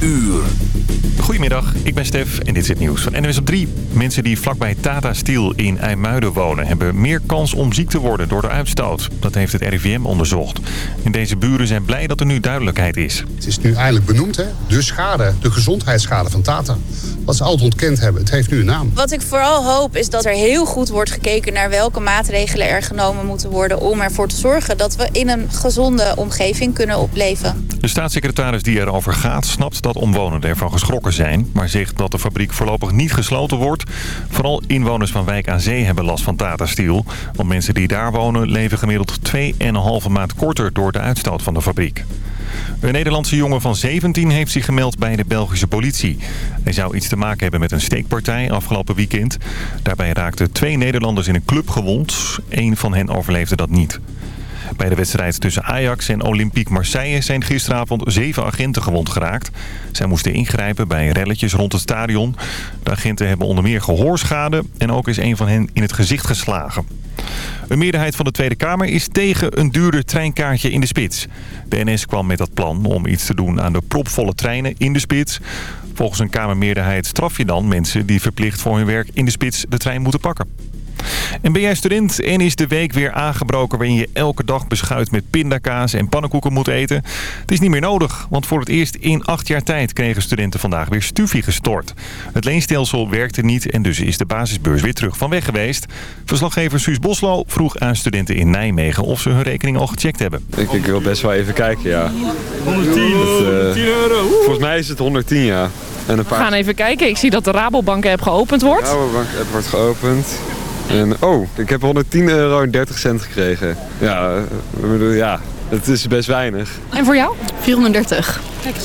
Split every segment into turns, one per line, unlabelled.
uur.
Goedemiddag, ik ben Stef en dit is het nieuws van NWS op 3. Mensen die vlakbij Tata Steel in IJmuiden wonen... hebben meer kans om ziek te worden door de uitstoot. Dat heeft het RIVM onderzocht. En deze buren zijn blij dat er nu duidelijkheid is.
Het is nu eindelijk benoemd, hè? De schade, de gezondheidsschade van Tata. Wat ze altijd ontkend hebben, het heeft nu een naam.
Wat ik vooral hoop is dat er heel goed wordt gekeken... naar welke maatregelen er genomen moeten worden... om ervoor te zorgen dat we in een gezonde omgeving kunnen opleven.
De staatssecretaris die erover gaat snapt dat omwonenden ervan geschrokken zijn... maar zegt dat de fabriek voorlopig niet gesloten wordt. Vooral inwoners van Wijk aan Zee hebben last van Tata Steel. Want mensen die daar wonen leven gemiddeld 2,5 maand korter door de uitstoot van de fabriek. Een Nederlandse jongen van 17 heeft zich gemeld bij de Belgische politie. Hij zou iets te maken hebben met een steekpartij afgelopen weekend. Daarbij raakten twee Nederlanders in een club gewond. Eén van hen overleefde dat niet. Bij de wedstrijd tussen Ajax en Olympique Marseille zijn gisteravond zeven agenten gewond geraakt. Zij moesten ingrijpen bij relletjes rond het stadion. De agenten hebben onder meer gehoorschade en ook is een van hen in het gezicht geslagen. Een meerderheid van de Tweede Kamer is tegen een duurder treinkaartje in de spits. De NS kwam met dat plan om iets te doen aan de propvolle treinen in de spits. Volgens een Kamermeerderheid straf je dan mensen die verplicht voor hun werk in de spits de trein moeten pakken. En ben jij student en is de week weer aangebroken waarin je elke dag beschuit met pindakaas en pannenkoeken moet eten? Het is niet meer nodig, want voor het eerst in acht jaar tijd kregen studenten vandaag weer stufie gestort. Het leenstelsel werkte niet en dus is de basisbeurs weer terug van weg geweest. Verslaggever Suus Boslo vroeg aan studenten in Nijmegen of ze hun rekening al gecheckt hebben.
Ik, ik wil best wel even kijken, ja. 110, euro. Volgens mij is het 110, ja. En een
We gaan even kijken. Ik zie dat de Rabobank-app geopend wordt.
De Rabobank-app wordt geopend. En, oh, ik heb 110 euro en 30 cent gekregen. Ja, ik bedoel, ja, het is best weinig.
En voor jou?
430.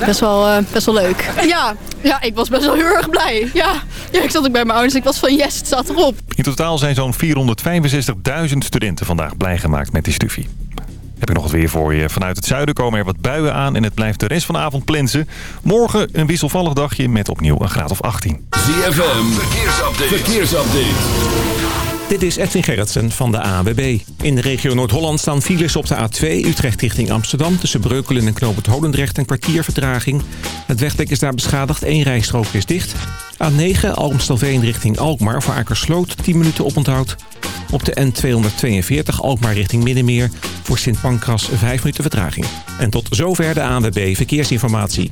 Best wel, eh, best wel leuk. Ja, ja, ik was best wel heel erg blij. Ja, ja ik zat ook bij mijn ouders. Ik was van yes, het staat erop.
In totaal zijn zo'n 465.000 studenten vandaag blij gemaakt met die stufie. Heb ik nog het weer voor je. Vanuit het zuiden komen er wat buien aan en het blijft de rest van de avond plensen. Morgen een wisselvallig dagje met opnieuw een graad of 18.
ZFM, verkeersupdate. verkeersupdate.
Dit is Edwin Gerritsen van de AWB. In de regio Noord-Holland staan files op de A2 Utrecht richting Amsterdam... tussen Breukelen en Knoop het Holendrecht een kwartier vertraging. Het wegdek is daar beschadigd, één rijstrook is dicht. A9 Almstelveen richting Alkmaar voor Akersloot 10 minuten oponthoud. Op de N242 Alkmaar richting Middenmeer voor Sint Pancras 5 minuten vertraging. En tot zover de ANWB Verkeersinformatie.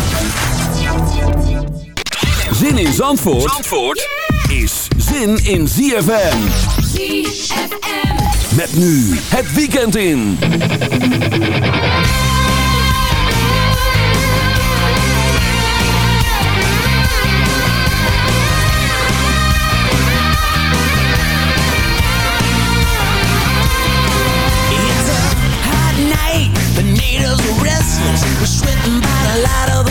Zin in Zandvoort, Zandvoort is zin in ZFM. ZFM. Met nu het weekend in.
It's a hot night. The natives are restless. We're sweating by the light of the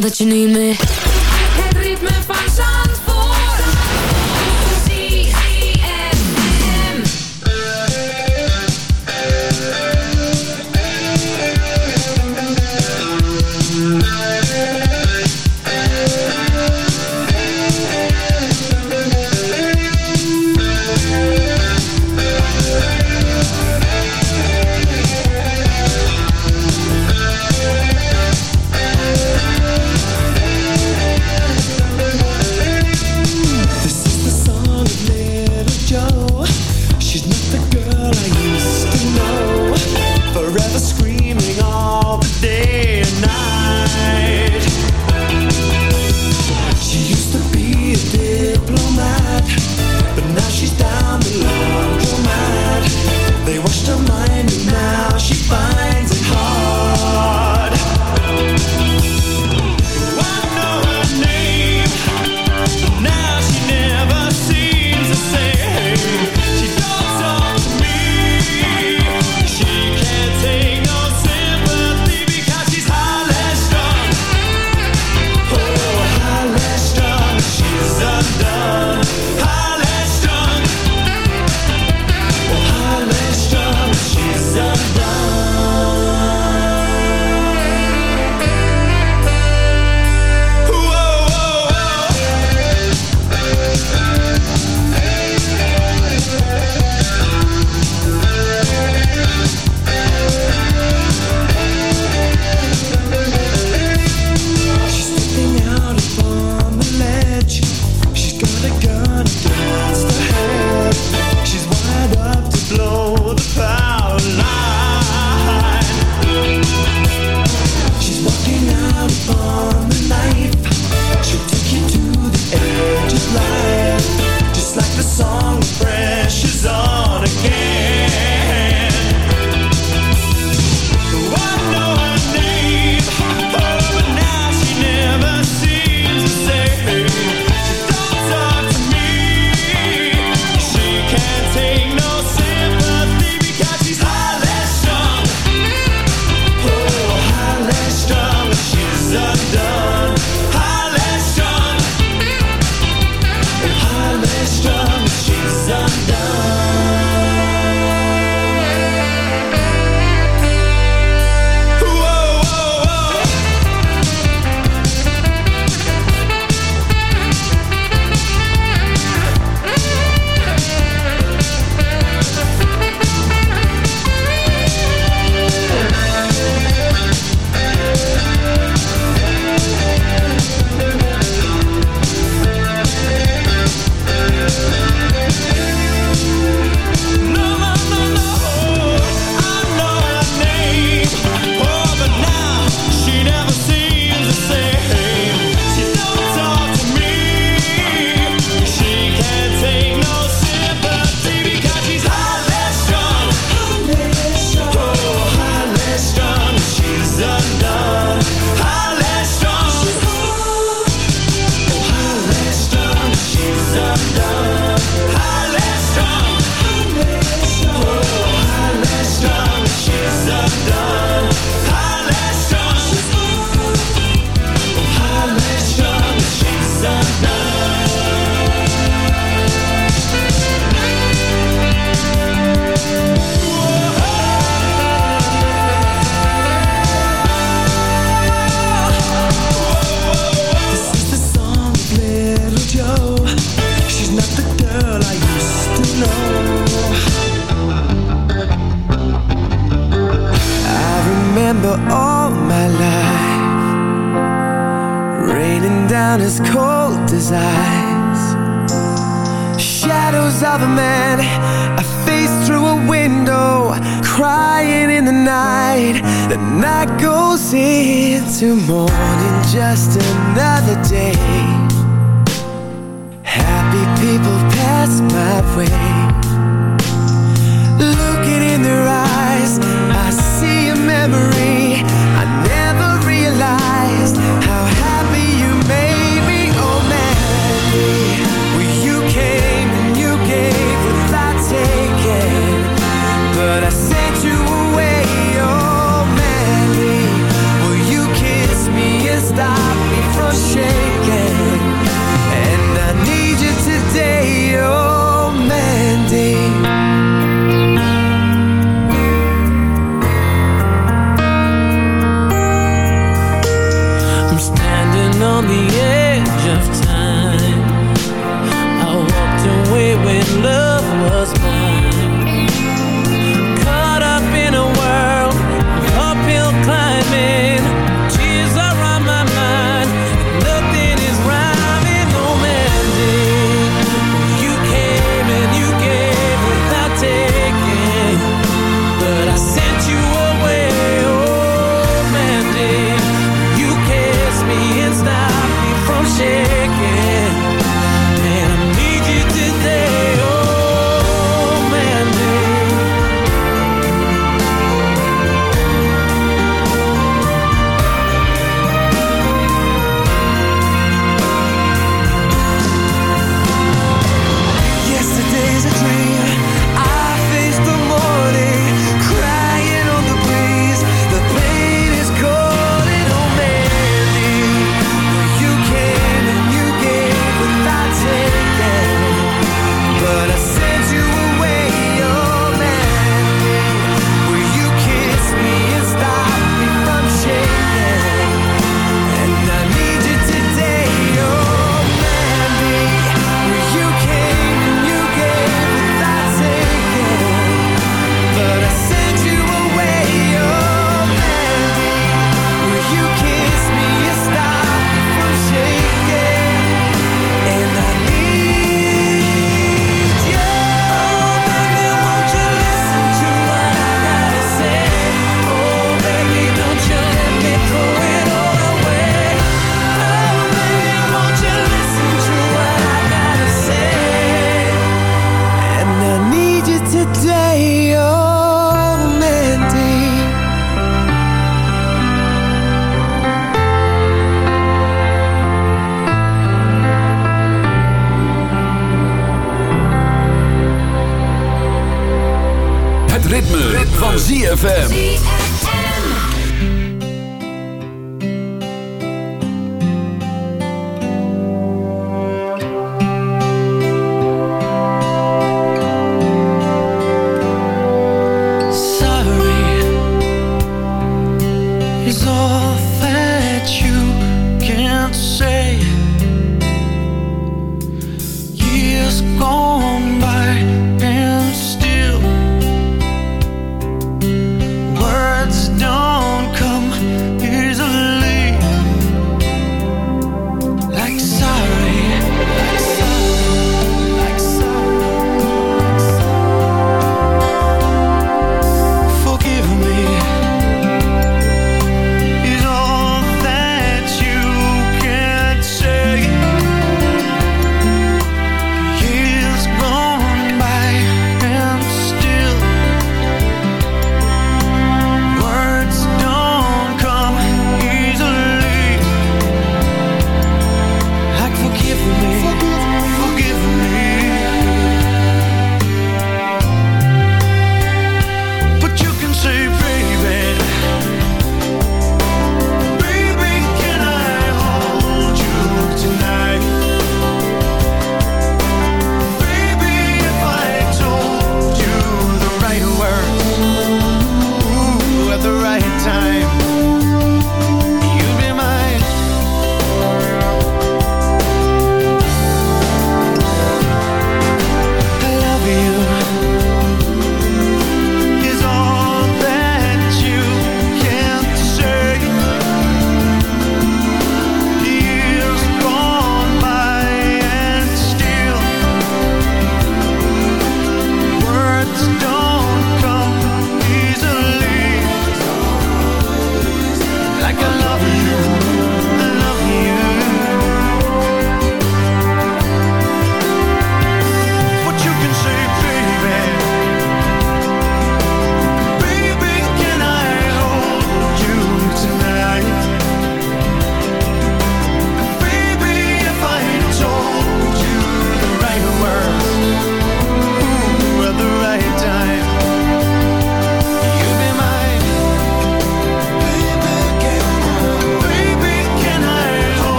that you need me.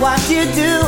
what you
do.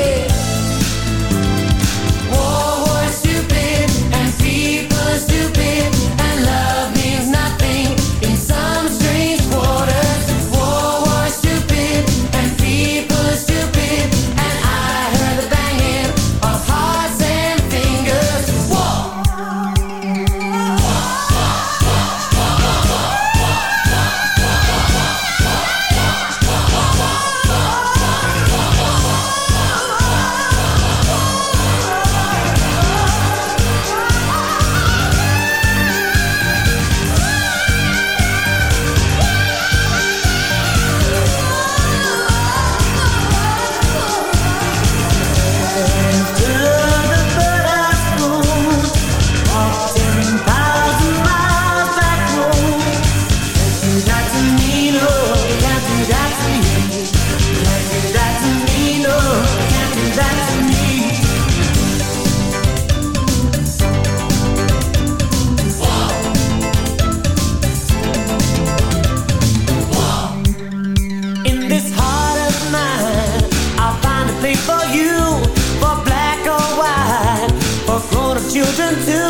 do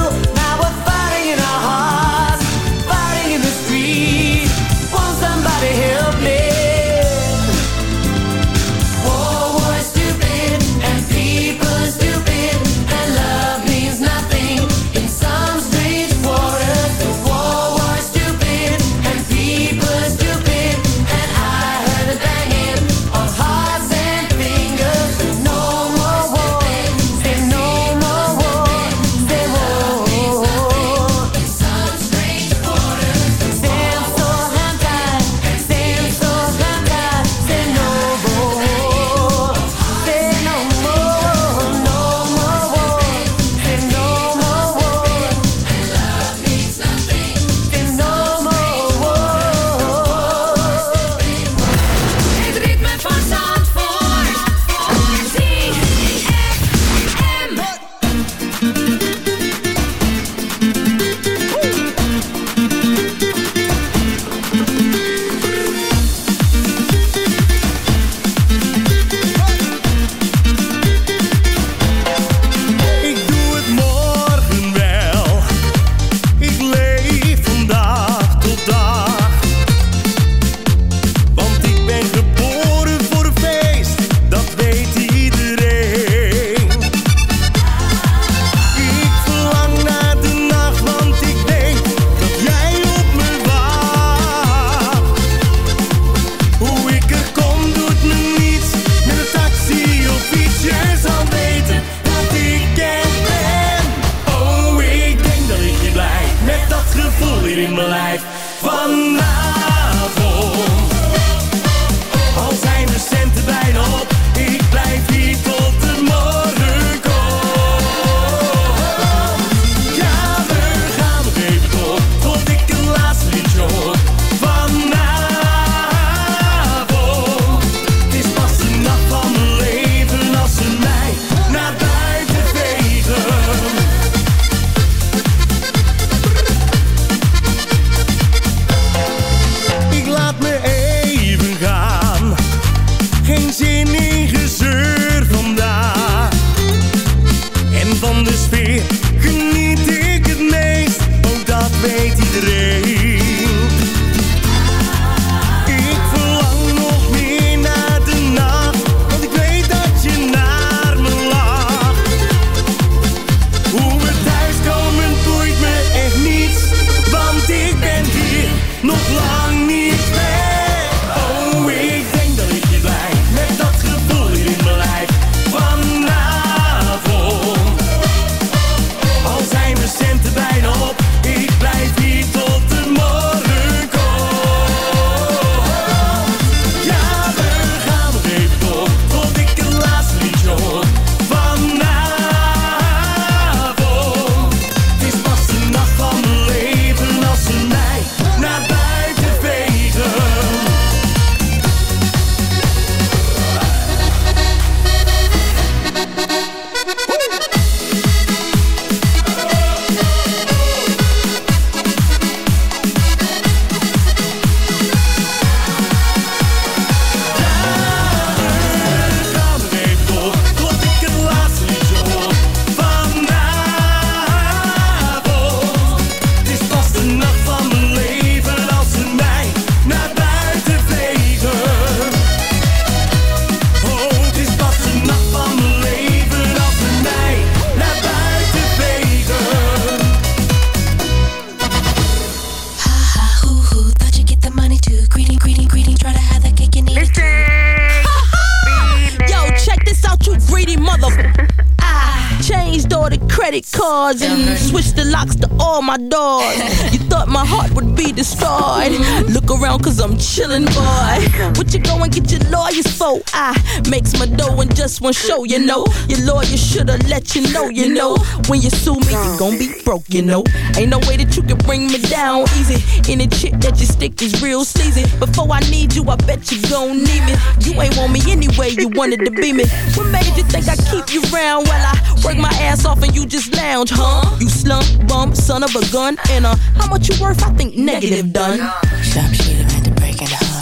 all my doors. You thought my heart would be destroyed. Look around cause I'm chillin', boy. What you go and get your lawyers So I makes my dough in just one show, you know. Your lawyer shoulda let you know, you know. When you sue me, you gon' be broke, you know. Ain't no way that bring me down easy. Any chick that you stick is real sleazy. Before I need you, I bet you gon' need me. You ain't want me anyway, you wanted to be me. What made you think I keep you round while I work my ass off and you just lounge, huh? You slump bum, son of a gun, and uh, how much you worth? I think negative done.
Sharpshooter into breaking hearts. Baby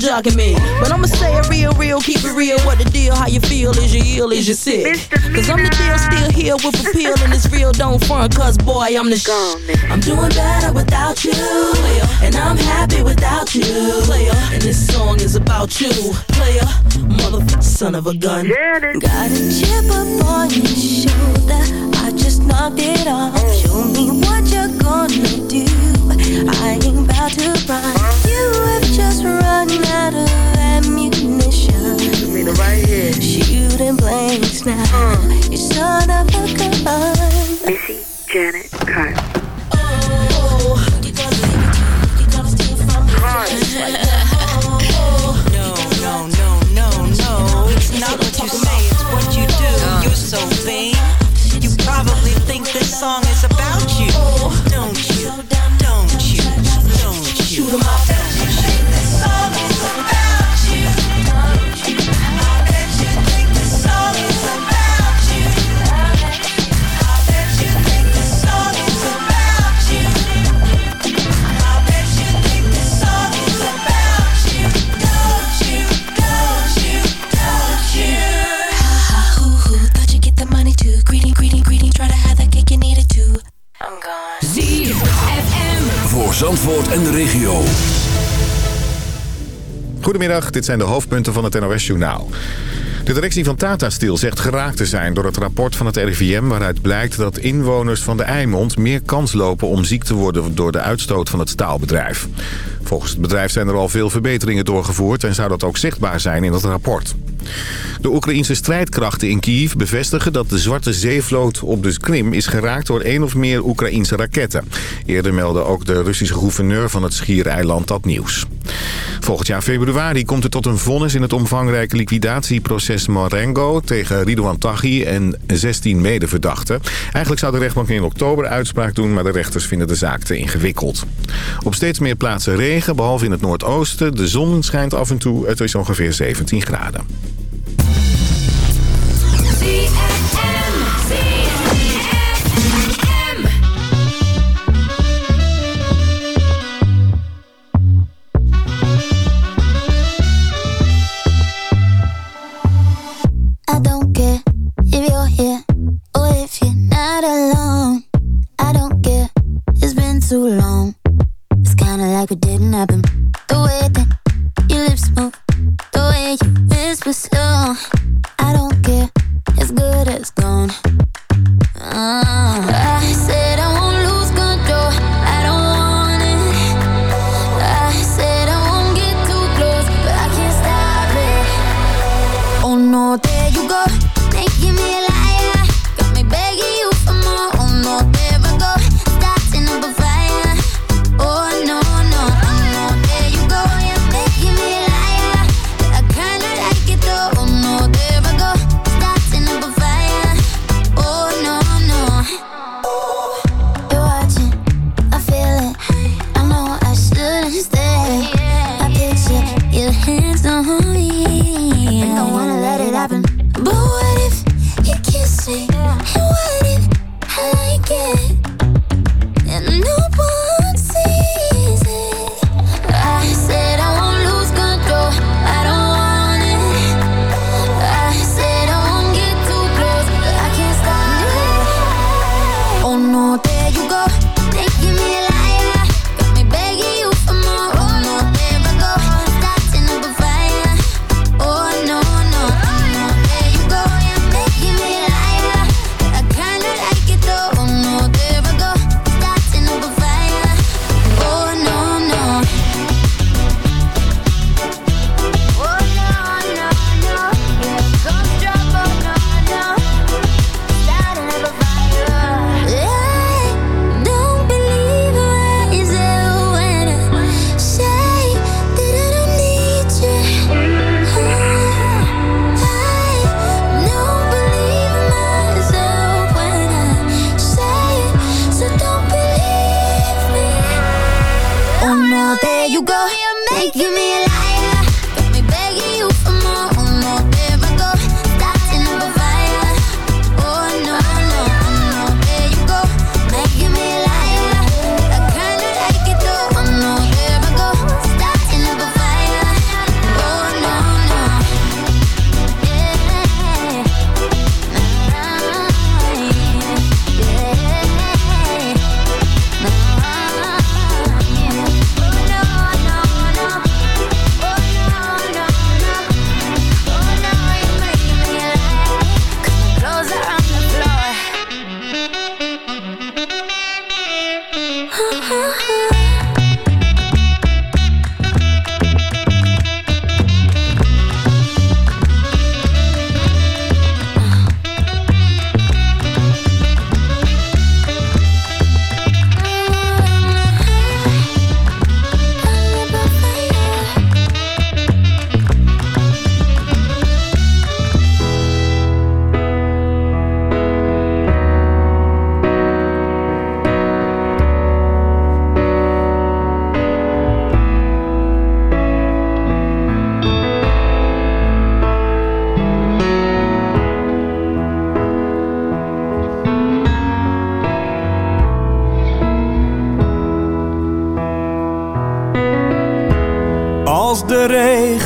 jogging me. But I'ma say it real, real, keep it real. What the deal? How you feel? Is you ill? Is you sick? Cause I'm the deal, still here with appeal. And it's real, don't front. Cause boy, I'm the sh- I'm doing better without you. And I'm happy without you. And this song is about you. Player, motherfucker, son of a gun.
Got a chip up on your shoulder. I just knocked it off. Show me what you're gonna do. I ain't about to run. now. You
showed up.
Dit zijn de hoofdpunten van het NOS-journaal. De directie van Tata Steel zegt geraakt te zijn door het rapport van het RIVM... waaruit blijkt dat inwoners van de Eimond meer kans lopen om ziek te worden... door de uitstoot van het staalbedrijf. Volgens het bedrijf zijn er al veel verbeteringen doorgevoerd... en zou dat ook zichtbaar zijn in het rapport. De Oekraïnse strijdkrachten in Kiev bevestigen dat de Zwarte Zeevloot op de Krim is geraakt door één of meer Oekraïnse raketten. Eerder meldde ook de Russische gouverneur van het Schiereiland dat nieuws. Volgend jaar februari komt het tot een vonnis in het omvangrijke liquidatieproces Marengo tegen Ridouan Taghi en 16 medeverdachten. Eigenlijk zou de rechtbank in oktober uitspraak doen, maar de rechters vinden de zaak te ingewikkeld. Op steeds meer plaatsen regen, behalve in het noordoosten. De zon schijnt af en toe, het is ongeveer 17 graden.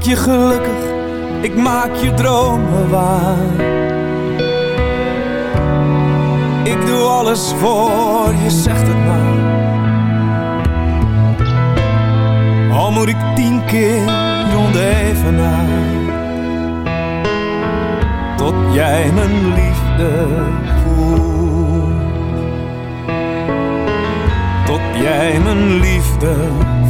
maak je gelukkig, ik maak je dromen waar. Ik doe alles voor je, zegt het maar. Al moet ik tien keer. Tot jij mijn liefde voelt. Tot jij mijn liefde voelt